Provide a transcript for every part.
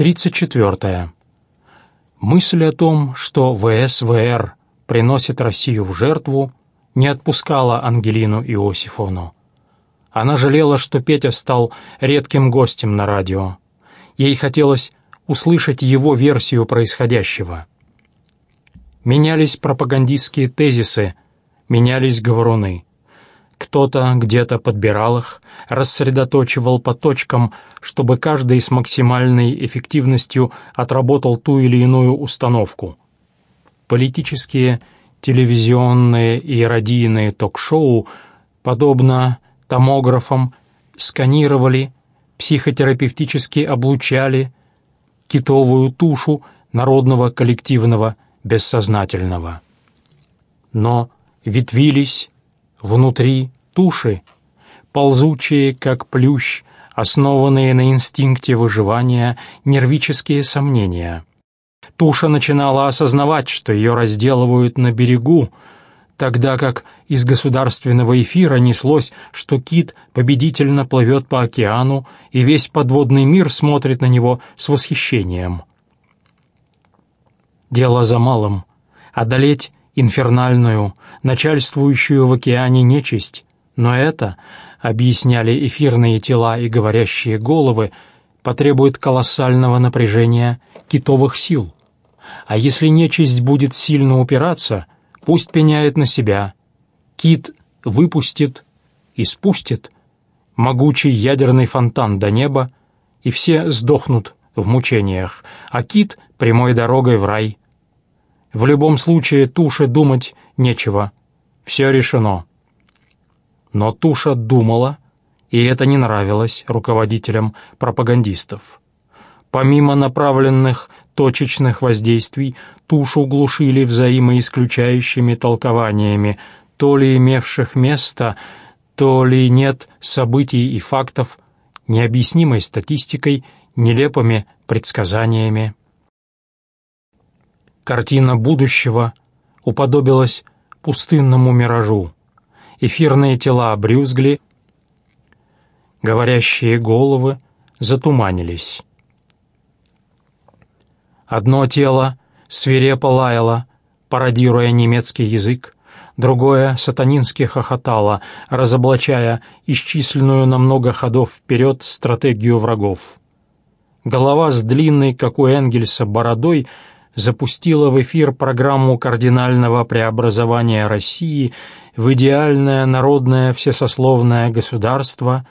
34. Мысль о том, что ВСВР приносит Россию в жертву, не отпускала Ангелину Иосифовну. Она жалела, что Петя стал редким гостем на радио. Ей хотелось услышать его версию происходящего. Менялись пропагандистские тезисы, менялись говоруны. Кто-то где-то подбирал их, рассредоточивал по точкам, чтобы каждый с максимальной эффективностью отработал ту или иную установку. Политические, телевизионные и радийные ток-шоу, подобно томографам, сканировали, психотерапевтически облучали китовую тушу народного коллективного бессознательного. Но ветвились внутри туши, ползучие, как плющ, основанные на инстинкте выживания, нервические сомнения. Туша начинала осознавать, что ее разделывают на берегу, тогда как из государственного эфира неслось, что кит победительно плывет по океану, и весь подводный мир смотрит на него с восхищением. Дело за малым — одолеть инфернальную, начальствующую в океане нечисть, но это, объясняли эфирные тела и говорящие головы, потребует колоссального напряжения китовых сил. А если нечисть будет сильно упираться, пусть пеняет на себя. Кит выпустит и спустит могучий ядерный фонтан до неба, и все сдохнут в мучениях, а кит — прямой дорогой в рай. В любом случае туше думать нечего. Все решено. Но туша думала, и это не нравилось руководителям пропагандистов. Помимо направленных точечных воздействий, тушу глушили взаимоисключающими толкованиями, то ли имевших место, то ли нет событий и фактов, необъяснимой статистикой, нелепыми предсказаниями. Картина будущего уподобилась пустынному миражу. Эфирные тела обрюзгли, говорящие головы затуманились. Одно тело свирепо лаяло, пародируя немецкий язык, другое сатанински хохотало, разоблачая исчисленную на много ходов вперед стратегию врагов. Голова с длинной, как у Энгельса, бородой — запустила в эфир программу кардинального преобразования России в идеальное народное всесословное государство,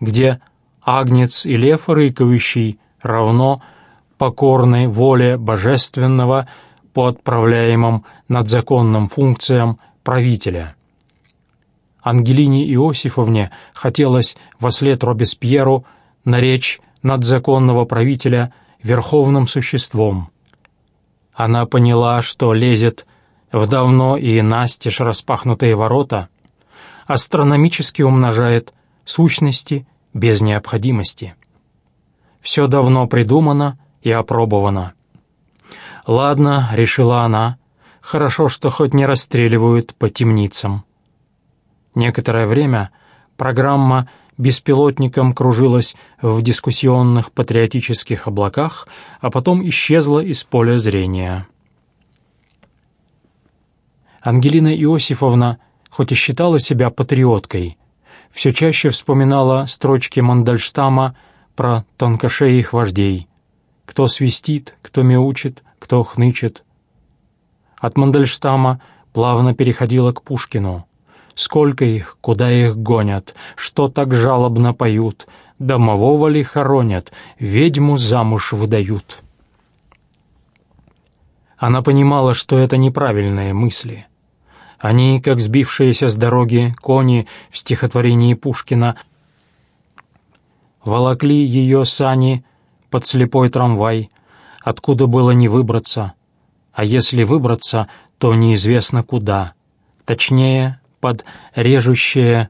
где агнец и лев рыкающий равно покорной воле божественного по отправляемым надзаконным функциям правителя. Ангелине Иосифовне хотелось вслед Робеспьеру наречь надзаконного правителя верховным существом – она поняла, что лезет в давно и настежь распахнутые ворота, астрономически умножает сущности без необходимости. Все давно придумано и опробовано. «Ладно», — решила она, — «хорошо, что хоть не расстреливают по темницам». Некоторое время программа беспилотником кружилась в дискуссионных патриотических облаках, а потом исчезла из поля зрения. Ангелина Иосифовна, хоть и считала себя патриоткой, все чаще вспоминала строчки Мандельштама про тонкошеих вождей. Кто свистит, кто мяучит, кто хнычет. От Мандельштама плавно переходила к Пушкину. Сколько их, куда их гонят, что так жалобно поют, домового ли хоронят, ведьму замуж выдают. Она понимала, что это неправильные мысли. Они, как сбившиеся с дороги кони в стихотворении Пушкина, волокли ее сани под слепой трамвай, откуда было не выбраться, а если выбраться, то неизвестно куда, точнее, под режущие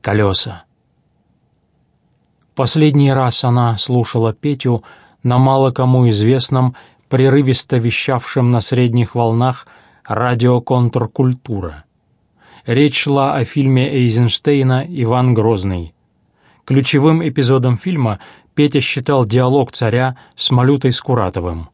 колеса. Последний раз она слушала Петю на мало кому известном, прерывисто вещавшем на средних волнах радио «Контркультура». Речь шла о фильме Эйзенштейна «Иван Грозный». Ключевым эпизодом фильма Петя считал диалог царя с Малютой Скуратовым.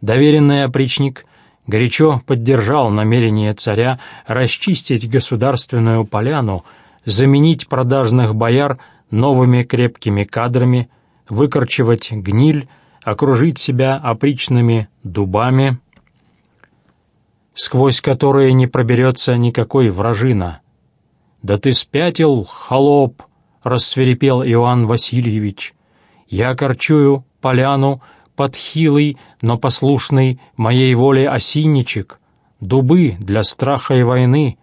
Доверенный опричник горячо поддержал намерение царя расчистить государственную поляну, заменить продажных бояр новыми крепкими кадрами, выкорчевать гниль, окружить себя опричными дубами, сквозь которые не проберется никакой вражина. «Да ты спятил, холоп!» — рассверепел Иоанн Васильевич. «Я корчую поляну под хилый, но послушный моей воле осинничек, дубы для страха и войны,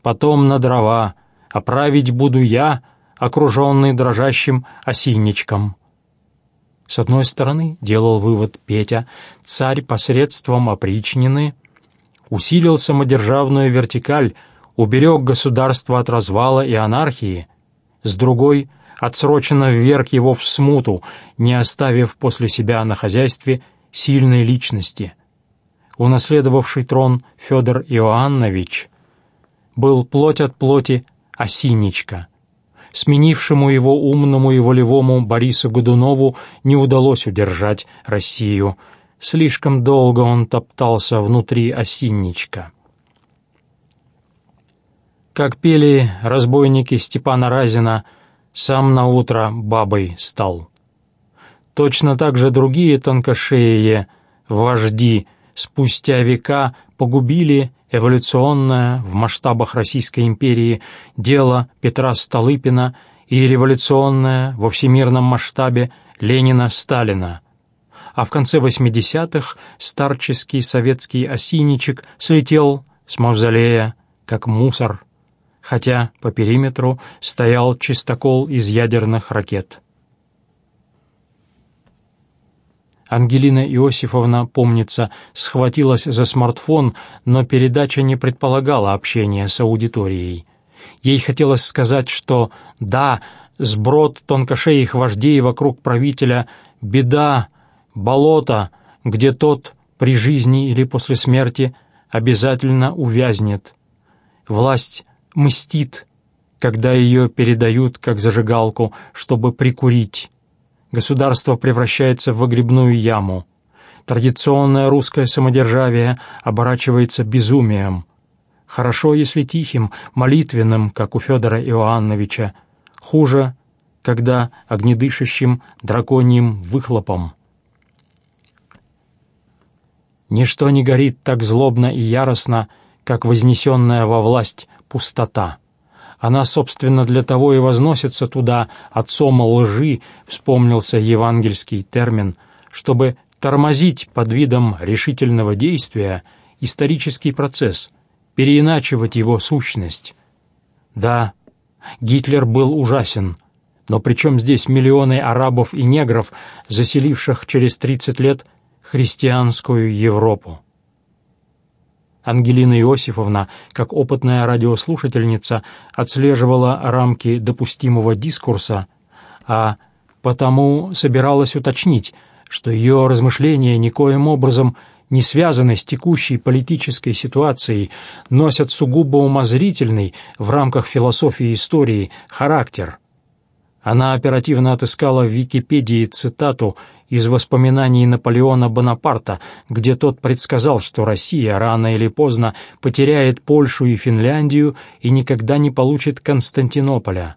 потом на дрова, оправить буду я, окруженный дрожащим осинничком». С одной стороны, делал вывод Петя, царь посредством опричнины усилил самодержавную вертикаль, уберег государство от развала и анархии, с другой — отсроченно вверг его в смуту, не оставив после себя на хозяйстве сильной личности. Унаследовавший трон Федор Иоаннович был плоть от плоти осинничка — сменившему его умному и волевому Борису Годунову не удалось удержать Россию. Слишком долго он топтался внутри осинничка. Как пели разбойники Степана Разина, сам на утро бабой стал. Точно так же другие тонкошеие, вожди, спустя века погубили эволюционное в масштабах Российской империи дело Петра Столыпина и революционное во всемирном масштабе Ленина-Сталина. А в конце 80-х старческий советский осинничек слетел с мавзолея, как мусор, хотя по периметру стоял чистокол из ядерных ракет. Ангелина Иосифовна, помнится, схватилась за смартфон, но передача не предполагала общения с аудиторией. Ей хотелось сказать, что «да, сброд тонкошеих вождей вокруг правителя — беда, болото, где тот при жизни или после смерти обязательно увязнет. Власть мстит, когда ее передают как зажигалку, чтобы прикурить» государство превращается в выгребную яму. Традиционное русское самодержавие оборачивается безумием. Хорошо, если тихим, молитвенным, как у Федора Иоанновича. Хуже, когда огнедышащим драконьим выхлопом. Ничто не горит так злобно и яростно, как вознесенная во власть пустота. Она, собственно, для того и возносится туда отцом лжи, вспомнился евангельский термин, чтобы тормозить под видом решительного действия исторический процесс, переиначивать его сущность. Да, Гитлер был ужасен, но при чем здесь миллионы арабов и негров, заселивших через 30 лет христианскую Европу? Ангелина Иосифовна, как опытная радиослушательница, отслеживала рамки допустимого дискурса, а потому собиралась уточнить, что ее размышления никоим образом не связаны с текущей политической ситуацией, носят сугубо умозрительный в рамках философии истории характер. Она оперативно отыскала в Википедии цитату из воспоминаний Наполеона Бонапарта, где тот предсказал, что Россия рано или поздно потеряет Польшу и Финляндию и никогда не получит Константинополя.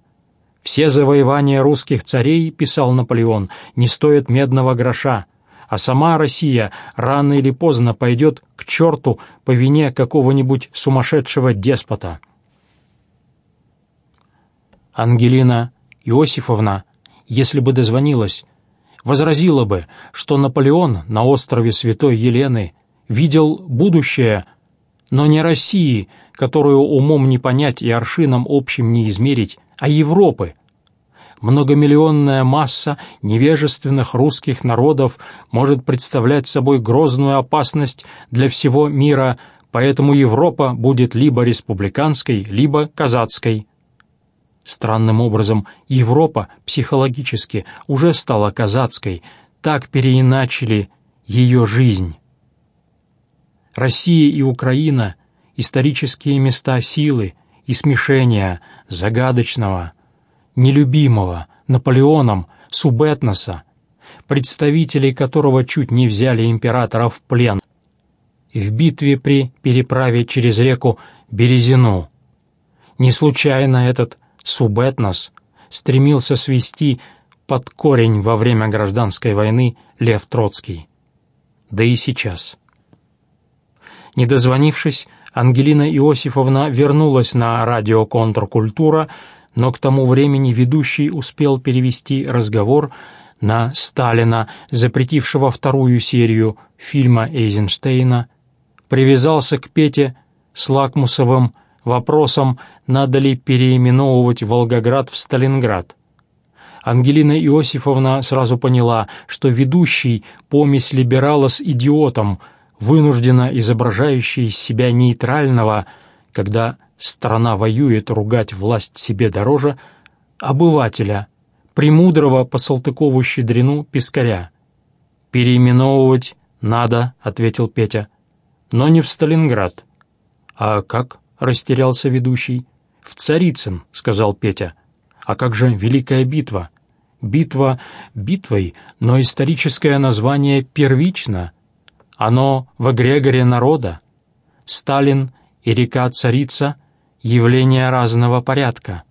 «Все завоевания русских царей, — писал Наполеон, — не стоят медного гроша, а сама Россия рано или поздно пойдет к черту по вине какого-нибудь сумасшедшего деспота». Ангелина Иосифовна, если бы дозвонилась, возразила бы, что Наполеон на острове Святой Елены видел будущее, но не России, которую умом не понять и аршином общим не измерить, а Европы. Многомиллионная масса невежественных русских народов может представлять собой грозную опасность для всего мира, поэтому Европа будет либо республиканской, либо казацкой. Странным образом, Европа психологически уже стала казацкой, так переиначили ее жизнь. Россия и Украина — исторические места силы и смешения загадочного, нелюбимого Наполеоном, субэтноса, представителей которого чуть не взяли императора в плен, в битве при переправе через реку Березину. Не случайно этот субэтнос стремился свести под корень во время гражданской войны Лев Троцкий. Да и сейчас. Не дозвонившись, Ангелина Иосифовна вернулась на радио «Контркультура», но к тому времени ведущий успел перевести разговор на Сталина, запретившего вторую серию фильма Эйзенштейна, привязался к Пете с лакмусовым вопросом, надо ли переименовывать Волгоград в Сталинград. Ангелина Иосифовна сразу поняла, что ведущий помесь либерала с идиотом, вынужденно изображающий из себя нейтрального, когда страна воюет, ругать власть себе дороже, обывателя, премудрого по Салтыкову-Щедрину пескаря. «Переименовывать надо», — ответил Петя, — «но не в Сталинград». «А как?» — растерялся ведущий. «В Царицын», — сказал Петя. «А как же Великая битва?» «Битва битвой, но историческое название первично. Оно в эгрегоре народа. Сталин и река-царица — явления разного порядка.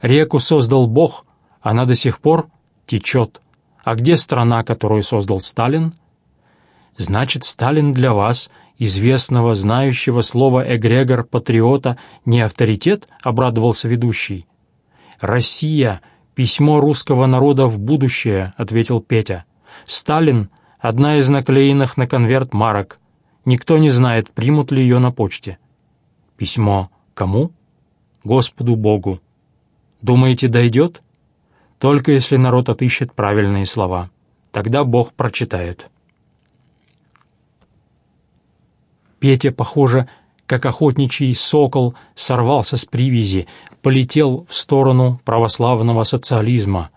Реку создал Бог, она до сих пор течет. А где страна, которую создал Сталин? Значит, Сталин для вас известного, знающего слова «эгрегор» патриота не авторитет?» — обрадовался ведущий. «Россия — письмо русского народа в будущее», — ответил Петя. «Сталин — одна из наклеенных на конверт марок. Никто не знает, примут ли ее на почте». «Письмо кому?» «Господу Богу». «Думаете, дойдет?» «Только если народ отыщет правильные слова. Тогда Бог прочитает». Петя, похоже, как охотничий сокол, сорвался с привязи, полетел в сторону православного социализма.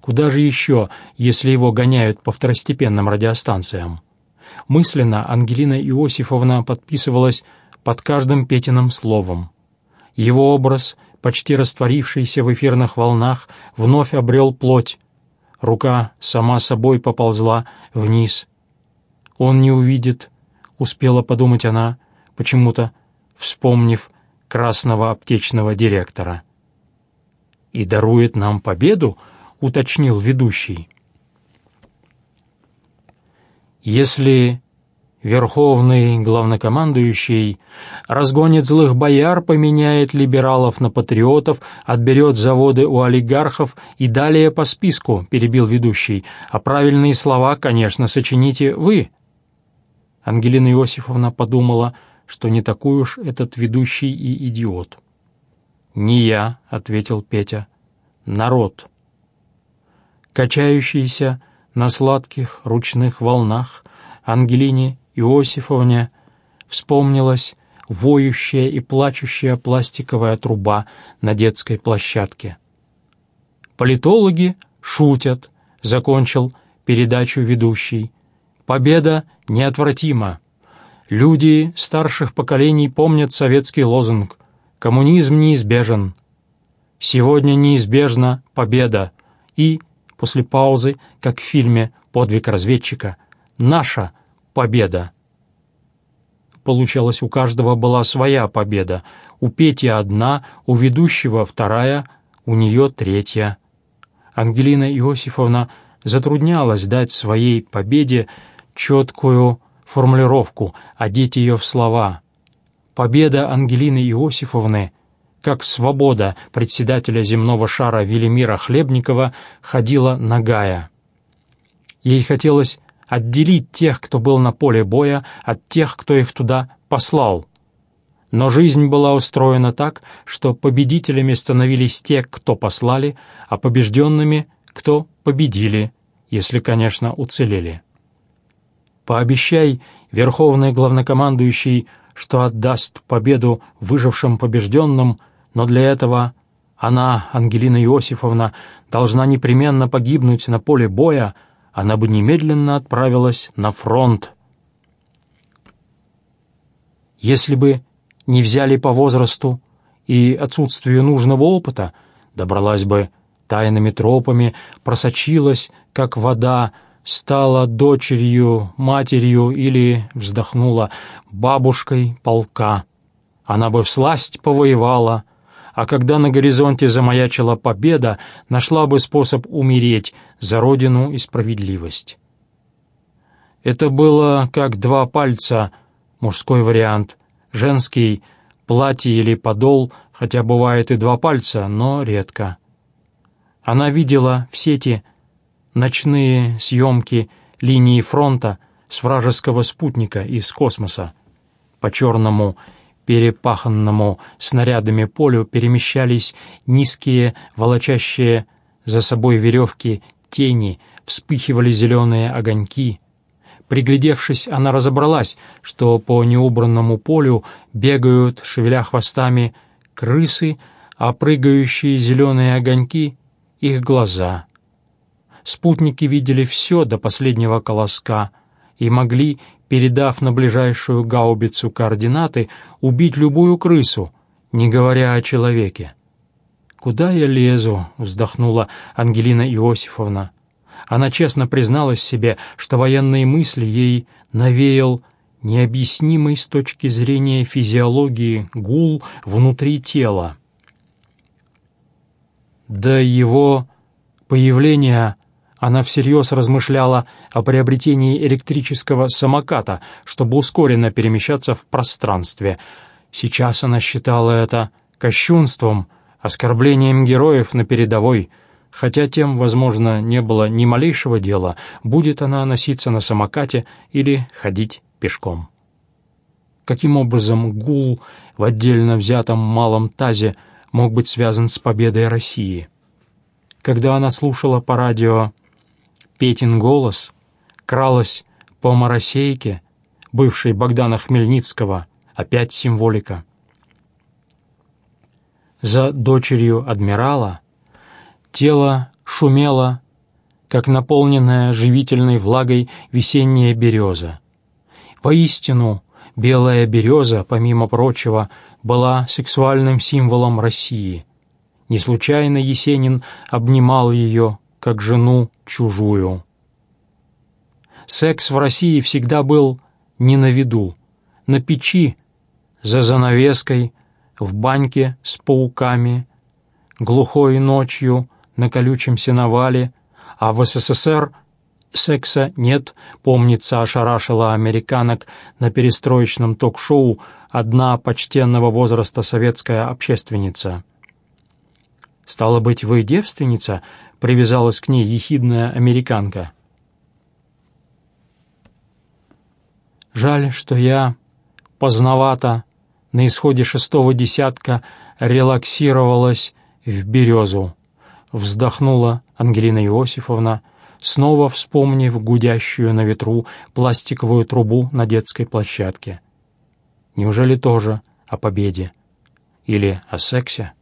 Куда же еще, если его гоняют по второстепенным радиостанциям? Мысленно Ангелина Иосифовна подписывалась под каждым Петиным словом. Его образ, почти растворившийся в эфирных волнах, вновь обрел плоть. Рука сама собой поползла вниз. Он не увидит, успела подумать она, почему-то вспомнив красного аптечного директора. «И дарует нам победу?» — уточнил ведущий. «Если верховный главнокомандующий разгонит злых бояр, поменяет либералов на патриотов, отберет заводы у олигархов и далее по списку», — перебил ведущий. «А правильные слова, конечно, сочините вы, Ангелина Иосифовна подумала, что не такой уж этот ведущий и идиот. «Не я», — ответил Петя, — «народ». Качающийся на сладких ручных волнах Ангелине Иосифовне вспомнилась воющая и плачущая пластиковая труба на детской площадке. «Политологи шутят», — закончил передачу ведущий. Победа неотвратима. Люди старших поколений помнят советский лозунг «Коммунизм неизбежен». Сегодня неизбежна победа. И, после паузы, как в фильме «Подвиг разведчика», «Наша победа». Получалось, у каждого была своя победа. У Пети одна, у ведущего вторая, у нее третья. Ангелина Иосифовна затруднялась дать своей победе четкую формулировку, одеть ее в слова. Победа Ангелины Иосифовны, как свобода председателя земного шара Велимира Хлебникова, ходила нагая. Ей хотелось отделить тех, кто был на поле боя, от тех, кто их туда послал. Но жизнь была устроена так, что победителями становились те, кто послали, а побежденными — кто победили, если, конечно, уцелели. Пообещай, верховный главнокомандующий, что отдаст победу выжившим побежденным, но для этого она, Ангелина Иосифовна, должна непременно погибнуть на поле боя, она бы немедленно отправилась на фронт. Если бы не взяли по возрасту и отсутствию нужного опыта, добралась бы тайными тропами, просочилась как вода стала дочерью, матерью или, вздохнула, бабушкой полка. Она бы всласть повоевала, а когда на горизонте замаячила победа, нашла бы способ умереть за родину и справедливость. Это было как два пальца, мужской вариант, женский — платье или подол, хотя бывает и два пальца, но редко. Она видела в сети ночные съемки линии фронта с вражеского спутника из космоса. По черному, перепаханному снарядами полю перемещались низкие, волочащие за собой веревки тени, вспыхивали зеленые огоньки. Приглядевшись, она разобралась, что по неубранному полю бегают, шевеля хвостами, крысы, а прыгающие зеленые огоньки — их глаза. Спутники видели все до последнего колоска и могли, передав на ближайшую гаубицу координаты, убить любую крысу, не говоря о человеке. «Куда я лезу?» — вздохнула Ангелина Иосифовна. Она честно призналась себе, что военные мысли ей навеял необъяснимый с точки зрения физиологии гул внутри тела. До его появления она всерьез размышляла о приобретении электрического самоката, чтобы ускоренно перемещаться в пространстве. Сейчас она считала это кощунством, оскорблением героев на передовой, хотя тем, возможно, не было ни малейшего дела, будет она носиться на самокате или ходить пешком. Каким образом гул в отдельно взятом малом тазе мог быть связан с победой России? Когда она слушала по радио Петин голос кралась по моросейке, бывшей Богдана Хмельницкого, опять символика. За дочерью адмирала тело шумело, как наполненная живительной влагой весенняя береза. Воистину, белая береза, помимо прочего, была сексуальным символом России. Не случайно Есенин обнимал ее, как жену чужую. Секс в России всегда был не на виду, на печи, за занавеской, в баньке с пауками, глухой ночью на колючем сеновале, а в СССР секса нет, помнится, ошарашила американок на перестроечном ток-шоу одна почтенного возраста советская общественница. «Стало быть, вы девственница?» Привязалась к ней ехидная американка. Жаль, что я поздновато на исходе шестого десятка релаксировалась в березу, вздохнула Ангелина Иосифовна, снова вспомнив гудящую на ветру пластиковую трубу на детской площадке. Неужели тоже о победе? Или о сексе?